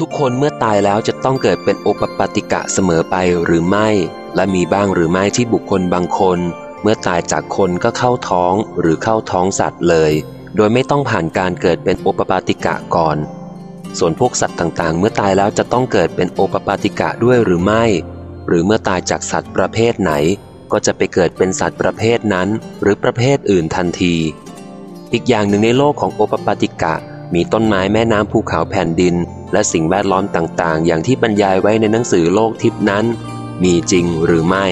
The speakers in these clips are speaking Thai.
ทุกคนเมื่อตายแล้วจะต้องเกิดเป็นโอปปาติกะเสมอไปหรือไม่ และมีบ้างหรือไม่ที่บุคคลบางคน เมื่อตายจากคนก็เข้าท้องหรือเข้าท้องสัตว์เลย โดยไม่ต้องผ่านการเกิดเป็นโอปปาติกะก่อน ส่วนพวกสัตว์ต่างๆ เมื่อตายแล้วจะต้องเกิดเป็นโอปปาติกะด้วยหรือไม่ หรือเมื่อตายจากสัตว์ประเภทไหน ก็จะไปเกิดเป็นสัตว์ประเภทนั้น หรือประเภทอื่นทันที อีกอย่างหนึ่งในโลกของโอปปาติกะ มีต้นไม้แม่น้ำภูเขาแผ่นดิน และสิ่งแวดล้อมต่างๆ อย่างที่บรรยายไว้ในหนังสือโลกทิพนั้น มีจริงหรือไม่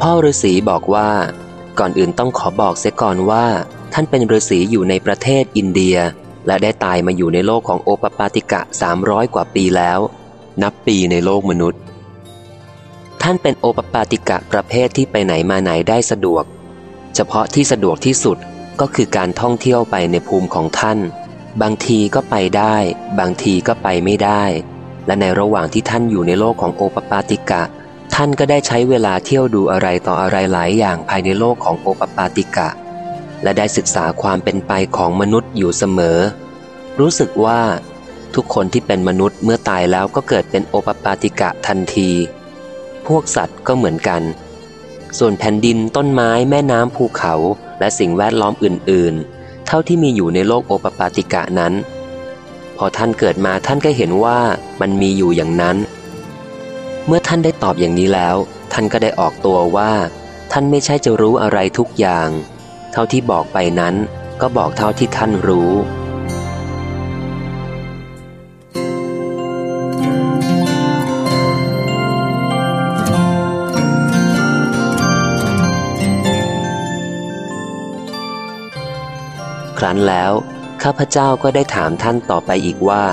พ่อฤาษีบอกว่า ก่อนอื่นต้องขอบอกเสียก่อนว่า ท่านเป็นฤาษีอยู่ในประเทศอินเดีย และได้ตายมาอยู่ในโลกของโอปปาติกะ 300 กว่าปีแล้ว นับปีในโลกมนุษย์ ท่านเป็นโอปปาติกะประเภทที่ไปไหนมาไหนได้สะดวก เฉพาะที่สะดวกที่สุดก็คือการท่องเที่ยวไปในภูมิของท่าน บางทีก็ไปได้ บางทีก็ไปไม่ได้ และในระหว่างที่ท่านอยู่ในโลกของโอปปาติกะ ท่านก็ได้ใช้เวลาเที่ยวดูอะไรต่ออะไรหลายอย่างภายในโลกของโอปปาติกะ และได้ศึกษาความเป็นไปของมนุษย์อยู่เสมอ รู้สึกว่า ทุกคนที่เป็นมนุษย์เมื่อตายแล้วก็เกิดเป็นโอปปาติกะทันที พวกสัตว์ก็เหมือนกัน ส่วนแผ่นดินต้นไม้แม่น้ำภูเขาและสิ่งแวดล้อมอื่น ๆ เท่าที่มีอยู่ในโลกโอปปาติกะนั้น พอท่านเกิดมาท่านก็เห็นว่ามันมีอยู่อย่างนั้น เมื่อท่านได้ตอบอย่างนี้แล้ว ท่านก็ได้ออกตัวว่า ท่านไม่ใช่จะรู้อะไรทุกอย่าง เท่าที่บอกไปนั้นก็บอกเท่าที่ท่านรู้ ครั้นแล้ว ข้าพเจ้าก็ได้ถามท่านต่อไปอีกว่า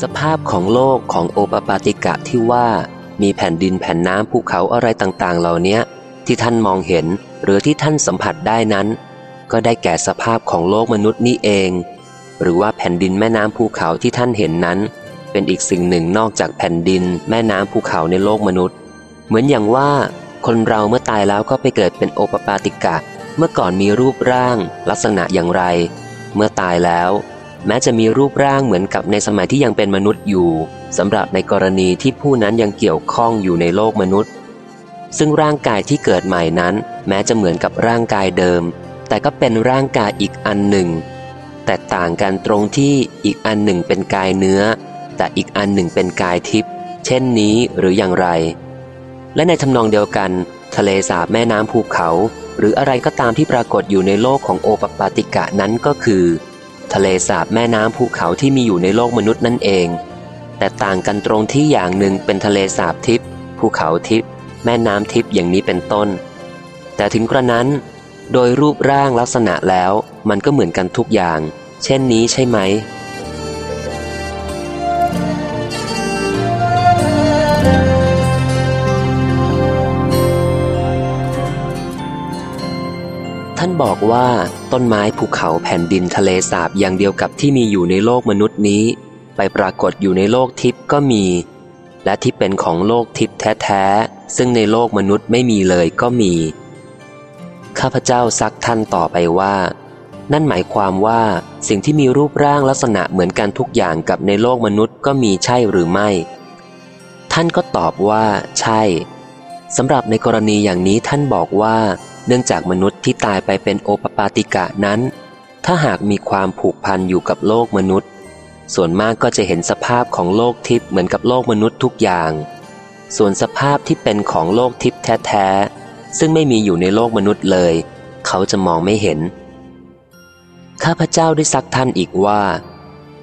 สภาพของโลกของโอปปาติกะที่ว่ามีแผ่นดินแผ่นน้ำภูเขาอะไรต่างๆ เหล่านี้ที่ท่านมองเห็นหรือที่ท่านสัมผัสได้นั้น ก็ได้แก่สภาพของโลกมนุษย์นี่เอง หรือว่าแผ่นดินแม่น้ำภูเขาที่ท่านเห็นนั้น เป็นอีกสิ่งหนึ่งนอกจากแผ่นดินแม่น้ำภูเขาในโลกมนุษย์ เหมือนอย่างว่า คนเราเมื่อตายแล้วก็ไปเกิดเป็นโอปปาติกะ เมื่อก่อนมีรูปร่าง ลักษณะอย่างไร เมื่อตายแล้ว แม้จะมีรูปร่างเหมือนกับในสมัยที่ยังเป็นมนุษย์อยู่สำหรับในกรณีที่ผู้นั้นยังเกี่ยวข้องอยู่ในโลกมนุษย์ ซึ่งร่างกายที่เกิดใหม่นั้น แม้จะเหมือนกับร่างกายเดิม แต่ก็เป็นร่างกายอีกอันหนึ่ง แตกต่างกันตรงที่อีกอันหนึ่งเป็นกายเนื้อ แต่อีกอันหนึ่งเป็นกายทิพย์เช่นนี้หรืออย่างไร และในทำนองเดียวกัน ทะเลสาบแม่น้ำภูเขา หรืออะไรก็ตามที่ปรากฏอยู่ในโลกของโอปปาติกะนั้นก็คือ ทะเลสาบแม่น้ำภูเขาที่มีอยู่ในโลกมนุษย์นั่นเอง แต่ต่างกันตรงที่อย่างหนึ่งเป็นทะเลสาบทิพย์ภูเขาทิพย์แม่น้ำทิพย์อย่างนี้เป็นต้น แต่ถึงกระนั้น โดยรูปร่างลักษณะแล้วมันก็เหมือนกันทุกอย่าง เช่นนี้ใช่ไหม บอกว่าต้นไม้ภูเขาแผ่นดินทะเลสาบอย่างเดียวกับที่มีอยู่ในโลกมนุษย์นี้ ไปปรากฏอยู่ในโลกทิพย์ก็มี และที่เป็นของโลกทิพย์แท้ๆ ซึ่งในโลกมนุษย์ไม่มีเลยก็มี ข้าพเจ้าซักท่านต่อไปว่า นั่นหมายความว่าสิ่งที่มีรูปร่างลักษณะเหมือนกันทุกอย่างกับในโลกมนุษย์ก็มีใช่หรือไม่ ท่านก็ตอบว่า ใช่สำหรับในกรณีอย่างนี้ท่านบอกว่า เนื่องจากมนุษย์ที่ตายไปเป็นโอปปาติกะนั้น ถ้าหากมีความผูกพันอยู่กับโลกมนุษย์ ส่วนมากก็จะเห็นสภาพของโลกทิพย์เหมือนกับโลกมนุษย์ทุกอย่าง ส่วนสภาพที่เป็นของโลกทิพย์แท้ๆ ซึ่งไม่มีอยู่ในโลกมนุษย์เลย เขาจะมองไม่เห็น ข้าพเจ้าได้ซักท่านอีกว่า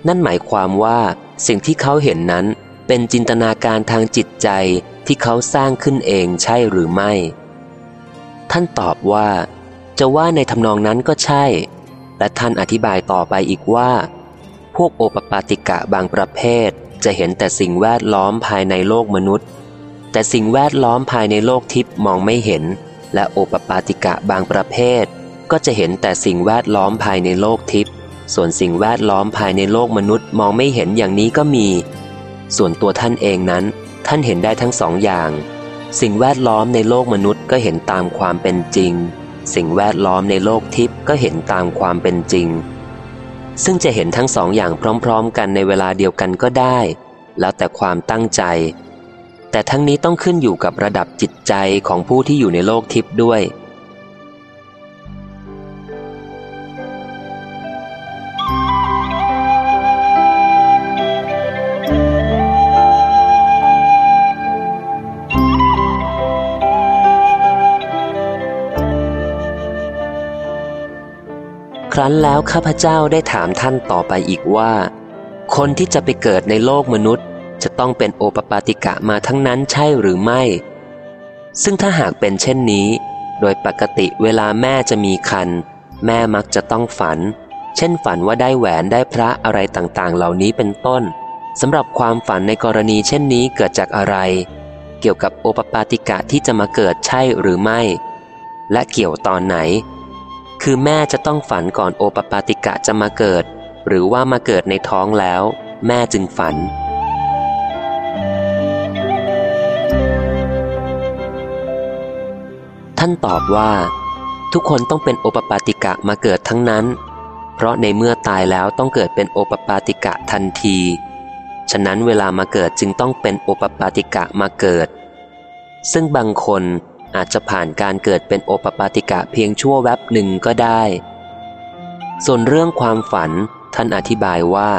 นั่นหมายความว่าสิ่งที่เขาเห็นนั้นเป็นจินตนาการทางจิตใจที่เขาสร้างขึ้นเองใช่หรือไม่ ท่านตอบว่า จะว่าในทำนองนั้นก็ใช่ และท่านอธิบายต่อไปอีกว่า พวกโอปปาติกะบางประเภทจะเห็นแต่สิ่งแวดล้อมภายในโลกมนุษย์ แต่สิ่งแวดล้อมภายในโลกทิพย์มองไม่เห็น และโอปปาติกะบางประเภท ก็จะเห็นแต่สิ่งแวดล้อมภายในโลกทิพย์ส่วนสิ่งแวดล้อมภายในโลกมนุษย์มองไม่เห็นอย่างนี้ก็มี ส่วนตัวท่านเองนั้น ท่านเห็นได้ทั้งสองอย่าง สิ่งแวดล้อมในโลกมนุษย์ก็เห็นตามความเป็นจริง สิ่งแวดล้อมในโลกทิพย์ก็เห็นตามความเป็นจริง ซึ่งจะเห็นทั้งสองอย่างพร้อม ๆ กันในเวลาเดียวกันก็ได้ แล้วแต่ความตั้งใจ แต่ทั้งนี้ต้องขึ้นอยู่กับระดับจิตใจของผู้ที่อยู่ในโลกทิพย์ด้วย รั้นแล้วข้าพเจ้าได้ถามท่านต่อไปอีกว่า คนที่จะไปเกิดในโลกมนุษย์ จะต้องเป็นโอปปาติกะมาทั้งนั้นใช่หรือไม่ ซึ่งถ้าหากเป็นเช่นนี้ โดยปกติเวลาแม่จะมีคัน แม่มักจะต้องฝัน เช่นฝันว่าได้แหวนได้พระอะไรต่างๆ เหล่านี้เป็นต้นสำหรับความฝันในกรณีเช่นนี้เกิดจากอะไร เกี่ยวกับโอปปาติกะที่จะมาเกิดใช่หรือไม่ และเกี่ยวตอนไหน คือแม่จะต้องฝันก่อนโอปปาติกะจะมาเกิด หรือว่ามาเกิดในท้องแล้ว แม่จึงฝัน ท่านตอบว่า ทุกคนต้องเป็นโอปปาติกะมาเกิดทั้งนั้น เพราะในเมื่อตายแล้วต้องเกิดเป็นโอปปาติกะทันที ฉะนั้นเวลามาเกิดจึงต้องเป็นโอปปาติกะมาเกิด ซึ่งบางคน อาจจะผ่านการเกิดเป็นโอปปาติกะเพียงชั่วแวบหนึ่งก็ได้ ส่วนเรื่องความฝันท่านอธิบายว่า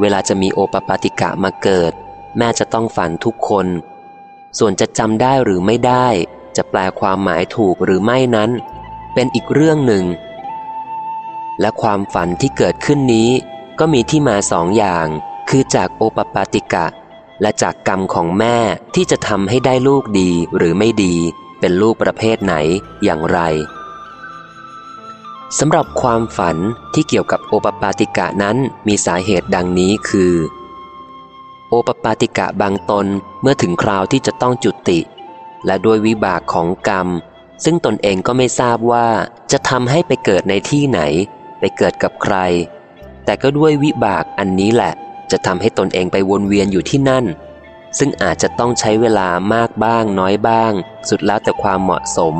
เวลาจะมีโอปปาติกะมาเกิด แม่จะต้องฝันทุกคน ส่วนจะจำได้หรือไม่ได้ จะแปลความหมายถูกหรือไม่นั้น เป็นอีกเรื่องหนึ่ง และความฝันที่เกิดขึ้นนี้ ก็มีที่มาสองอย่าง คือจากโอปปาติกะและจากกรรมของแม่ที่จะทำให้ได้ลูกดีหรือไม่ดี เป็นลูกประเภทไหนอย่างไรสำหรับความฝันที่เกี่ยวกับโอปปาติกะนั้นมีสาเหตุดังนี้คือ โอปปาติกะบางตนเมื่อถึงคราวที่จะต้องจุติ และด้วยวิบากของกรรม ซึ่งตนเองก็ไม่ทราบว่าจะทำให้ไปเกิดในที่ไหน ไปเกิดกับใคร แต่ก็ด้วยวิบากอันนี้แหละ จะทำให้ตนเองไปวนเวียนอยู่ที่นั่น ซึ่งอาจจะต้องใช้เวลามากบ้างน้อยบ้าง สุดแล้วแต่ความเหมาะสม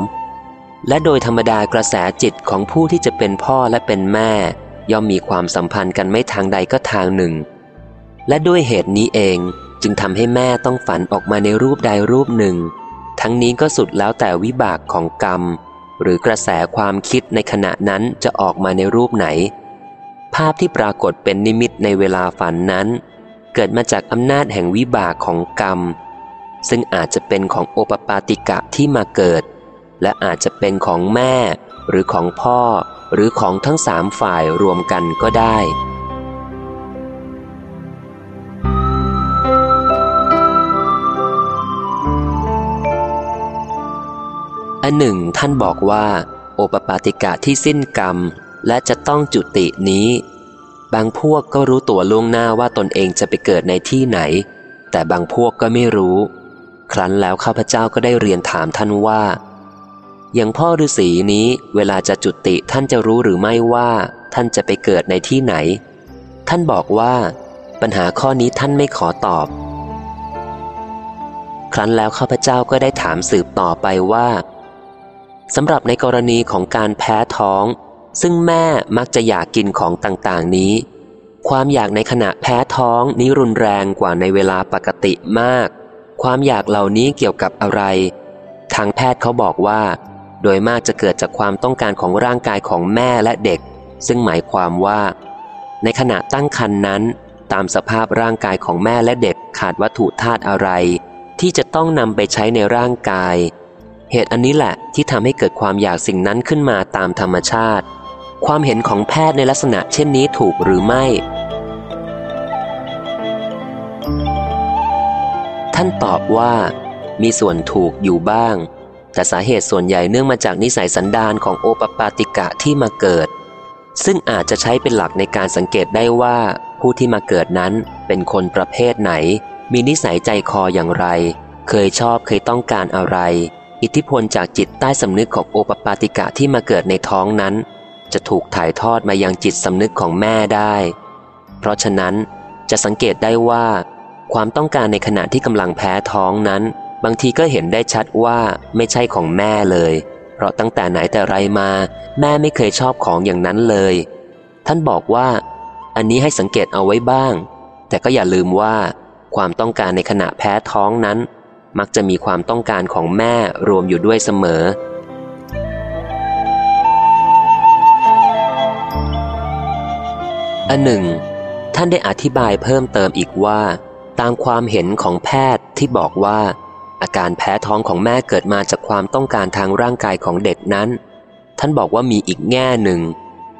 และโดยธรรมดากระแสจิตของผู้ที่จะเป็นพ่อและเป็นแม่ ย่อมมีความสัมพันธ์กันไม่ทางใดก็ทางหนึ่ง และด้วยเหตุนี้เองจึงทำให้แม่ต้องฝันออกมาในรูปใดรูปหนึ่ง ทั้งนี้ก็สุดแล้วแต่วิบากของกรรม หรือกระแสความคิดในขณะนั้นจะออกมาในรูปไหน ภาพที่ปรากฏเป็นนิมิตในเวลาฝันนั้น เกิดมาจากอำนาจแห่งวิบากของกรรม ซึ่งอาจจะเป็นของโอปปาติกะที่มาเกิด และอาจจะเป็นของแม่ หรือของพ่อ หรือของทั้งสามฝ่ายรวมกันก็ได้อันหนึ่งท่านบอกว่า โอปปาติกะที่สิ้นกรรม และจะต้องจุตินี้ บางพวกก็รู้ตัวล่วงหน้าว่าตนเองจะไปเกิดในที่ไหน แต่บางพวกก็ไม่รู้ ครั้นแล้วข้าพเจ้าก็ได้เรียนถามท่านว่า อย่างพ่อฤาษีนี้เวลาจะจุติท่านจะรู้หรือไม่ว่า ท่านจะไปเกิดในที่ไหน ท่านบอกว่า ปัญหาข้อนี้ท่านไม่ขอตอบ ครั้นแล้วข้าพเจ้าก็ได้ถามสืบต่อไปว่าสำหรับในกรณีของการแพ้ท้อง ซึ่งแม่มักจะอยากกินของต่างๆนี้ ความอยากในขณะแพ้ท้องนี้รุนแรงกว่าในเวลาปกติมาก ความอยากเหล่านี้เกี่ยวกับอะไร ทางแพทย์เขาบอกว่า โดยมากจะเกิดจากความต้องการของร่างกายของแม่และเด็ก ซึ่งหมายความว่า ในขณะตั้งครรภ์นนั้น ตามสภาพร่างกายของแม่และเด็กขาดวัตถุธาตุอะไร ที่จะต้องนำไปใช้ในร่างกาย เหตุอันนี้แหละที่ทำให้เกิดความอยากสิ่งนั้นขึ้นมาตามธรรมชาติ ความเห็นของแพทย์ในลักษณะเช่นนี้ถูกหรือไม่ ท่านตอบว่า มีส่วนถูกอยู่บ้าง แต่สาเหตุส่วนใหญ่เนื่องมาจากนิสัยสันดานของโอปปาติกะที่มาเกิด ซึ่งอาจจะใช้เป็นหลักในการสังเกตได้ว่า ผู้ที่มาเกิดนั้นเป็นคนประเภทไหน มีนิสัยใจคออย่างไร เคยชอบเคยต้องการอะไร อิทธิพลจากจิตใต้สำนึกของโอปปาติกะที่มาเกิดในท้องนั้น จะถูกถ่ายทอดมายังจิตสำนึกของแม่ได้ เพราะฉะนั้นจะสังเกตได้ว่า ความต้องการในขณะที่กำลังแพ้ท้องนั้น บางทีก็เห็นได้ชัดว่าไม่ใช่ของแม่เลย เพราะตั้งแต่ไหนแต่ไรมา แม่ไม่เคยชอบของอย่างนั้นเลย ท่านบอกว่า อันนี้ให้สังเกตเอาไว้บ้าง แต่ก็อย่าลืมว่า ความต้องการในขณะแพ้ท้องนั้น มักจะมีความต้องการของแม่รวมอยู่ด้วยเสมอ อันหนึ่ง ท่านได้อธิบายเพิ่มเติมอีกว่า ตามความเห็นของแพทย์ที่บอกว่า อาการแพ้ท้องของแม่เกิดมาจากความต้องการทางร่างกายของเด็กนั้น ท่านบอกว่ามีอีกแง่หนึ่ง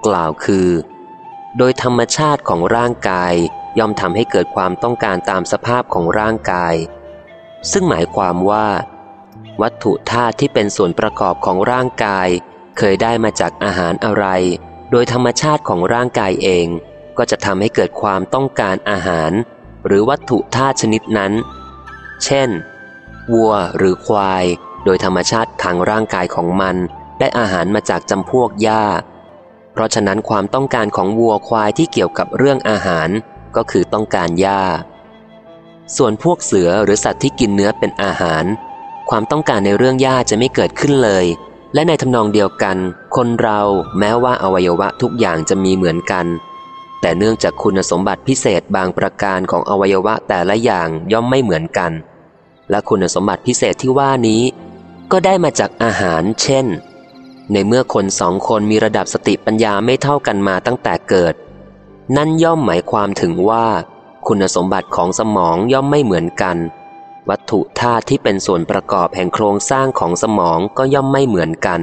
กล่าวคือ โดยธรรมชาติของร่างกายย่อมทำให้เกิดความต้องการตามสภาพของร่างกาย ซึ่งหมายความว่า วัตถุธาตุที่เป็นส่วนประกอบของร่างกาย เคยได้มาจากอาหารอะไร โดยธรรมชาติของร่างกายเอง ก็จะทำให้เกิดความต้องการอาหาร หรือวัตถุธาตุชนิดนั้น เช่น วัวหรือควาย โดยธรรมชาติทางร่างกายของมันได้อาหารมาจากจำพวกหญ้า เพราะฉะนั้นความต้องการของวัวควายที่เกี่ยวกับเรื่องอาหารก็คือต้องการหญ้า ส่วนพวกเสือหรือสัตว์ที่กินเนื้อเป็นอาหาร ความต้องการในเรื่องหญ้าจะไม่เกิดขึ้นเลย และในทำนองเดียวกัน คนเราแม้ว่าอวัยวะทุกอย่างจะมีเหมือนกัน แต่เนื่องจากคุณสมบัติพิเศษบางประการของอวัยวะแต่ละอย่างย่อมไม่เหมือนกัน และคุณสมบัติพิเศษที่ว่านี้ ก็ได้มาจากอาหาร เช่น ในเมื่อคนสองคนมีระดับสติปัญญาไม่เท่ากันมาตั้งแต่เกิด นั่นย่อมหมายความถึงว่า คุณสมบัติของสมองย่อมไม่เหมือนกัน วัตถุธาตุที่เป็นส่วนประกอบแห่งโครงสร้างของสมองก็ย่อมไม่เหมือนกัน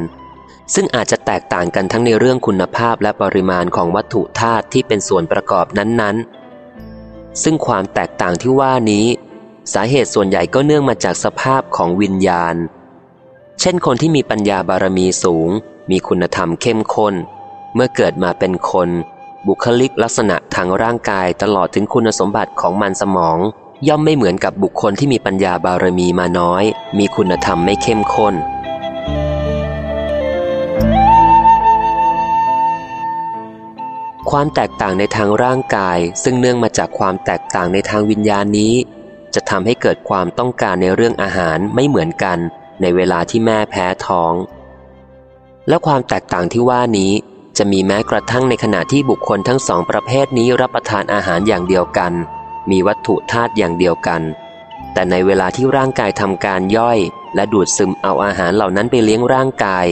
ซึ่งอาจจะแตกต่างกันทั้งในเรื่องคุณภาพและปริมาณของวัตถุธาตุที่เป็นส่วนประกอบนั้นๆ ซึ่งความแตกต่างที่ว่านี้ สาเหตุส่วนใหญ่ก็เนื่องมาจากสภาพของวิญญาณ เช่นคนที่มีปัญญาบารมีสูง มีคุณธรรมเข้มข้น เมื่อเกิดมาเป็นคน บุคลิกลักษณะทางร่างกายตลอดถึงคุณสมบัติของมันสมอง ย่อมไม่เหมือนกับบุคคลที่มีปัญญาบารมีมาน้อย มีคุณธรรมไม่เข้มข้น ความแตกต่างในทางร่างกาย ซึ่งเนื่องมาจากความแตกต่างในทางวิญญาณนี้ จะทำให้เกิดความต้องการในเรื่องอาหารไม่เหมือนกันในเวลาที่แม่แพ้ท้อง และความแตกต่างที่ว่านี้ จะมีแม้กระทั่งในขณะที่บุคคลทั้งสองประเภทนี้รับประทานอาหารอย่างเดียวกัน มีวัตถุธาตุอย่างเดียวกัน แต่ในเวลาที่ร่างกายทำการย่อย และดูดซึมเอาอาหารเหล่านั้นไปเลี้ยงร่างกาย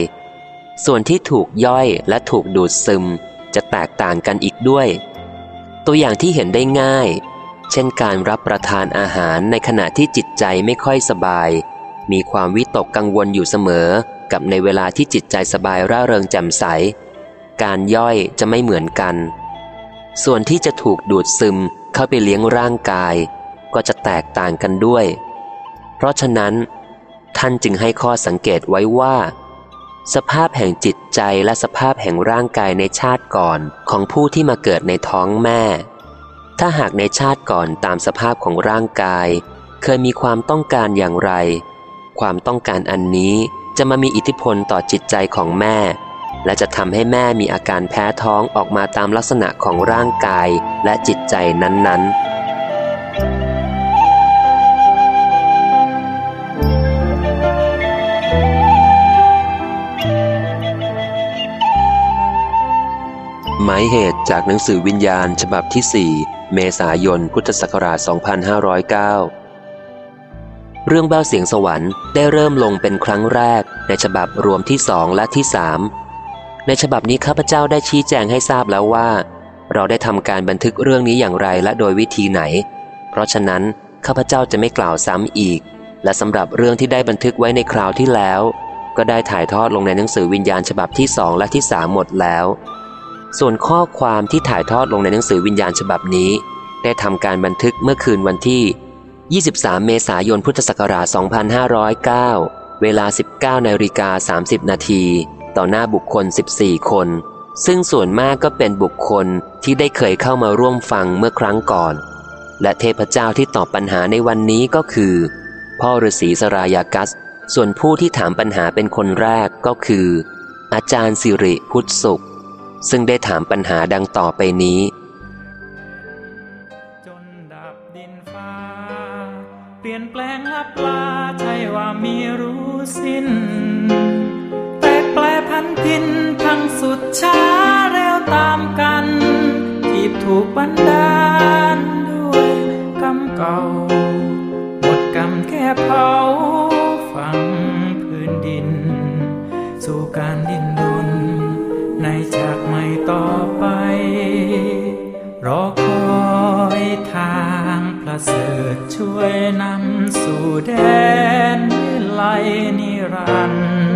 ส่วนที่ถูกย่อยและถูกดูดซึม จะแตกต่างกันอีกด้วย ตัวอย่างที่เห็นได้ง่าย เช่นการรับประทานอาหารในขณะที่จิตใจไม่ค่อยสบาย มีความวิตกกังวลอยู่เสมอ กับในเวลาที่จิตใจสบายร่าเริงแจ่มใส การย่อยจะไม่เหมือนกัน ส่วนที่จะถูกดูดซึมเข้าไปเลี้ยงร่างกาย ก็จะแตกต่างกันด้วย เพราะฉะนั้น ท่านจึงให้ข้อสังเกตไว้ว่า สภาพแห่งจิตใจและสภาพแห่งร่างกายในชาติก่อนของผู้ที่มาเกิดในท้องแม่ ถ้าหากในชาติก่อนตามสภาพของร่างกาย เคยมีความต้องการอย่างไร ความต้องการอันนี้จะมามีอิทธิพลต่อจิตใจของแม่ และจะทำให้แม่มีอาการแพ้ท้องออกมาตามลักษณะของร่างกายและจิตใจนั้นๆ หมายเหตุจากหนังสือวิญญาณฉบับที่ 4 เมษายน พุทธศักราช 2509 เรื่องเบ้าเสียงสวรรค์ได้เริ่มลงเป็นครั้งแรก ในฉบับรวมที่สองและที่สามในฉบับนี้ข้าพเจ้าได้ชี้แจงให้ทราบแล้วว่า เราได้ทำการบันทึกเรื่องนี้อย่างไรและโดยวิธีไหน เพราะฉะนั้นข้าพเจ้าจะไม่กล่าวซ้ำอีก และสำหรับเรื่องที่ได้บันทึกไว้ในคราวที่แล้ว ก็ได้ถ่ายทอดลงในหนังสือวิญญาณฉบับที่สองและที่สามหมดแล้ว ส่วนข้อความที่ถ่ายทอดลงในหนังสือวิญญาณฉบับนี้ ได้ทำการบันทึกเมื่อคืนวันที่ 23 เมษายนพุทธศักราช 2509 เวลา 19นาฬิกา30 นาทีต่อหน้าบุคคล 14 คน ซึ่งส่วนมากก็เป็นบุคคลที่ได้เคยเข้ามาร่วมฟังเมื่อครั้งก่อน และเทพเจ้าที่ตอบปัญหาในวันนี้ก็คือ พ่อฤาษีสรายากัส ส่วนผู้ที่ถามปัญหาเป็นคนแรกก็คือ อาจารย์สิริพุทธสุข ซึ่งได้ถามปัญหาดังต่อไปนี้เปลี่ยนแปลงลับลาใช่ว่ามีรู้สิ้น แต่แปลพันทินทั้งสุดช้าเร็วตามกันที่ถูกบันดาลด้วยกรรมเก่า หมดกรรมแค่เผาฝังพื้นดิน สู่การดิ้นรนใน จากไม่ต่อไป รอคอยทางประเสริฐช่วยนำสู่แดนวิไลนิรันดร์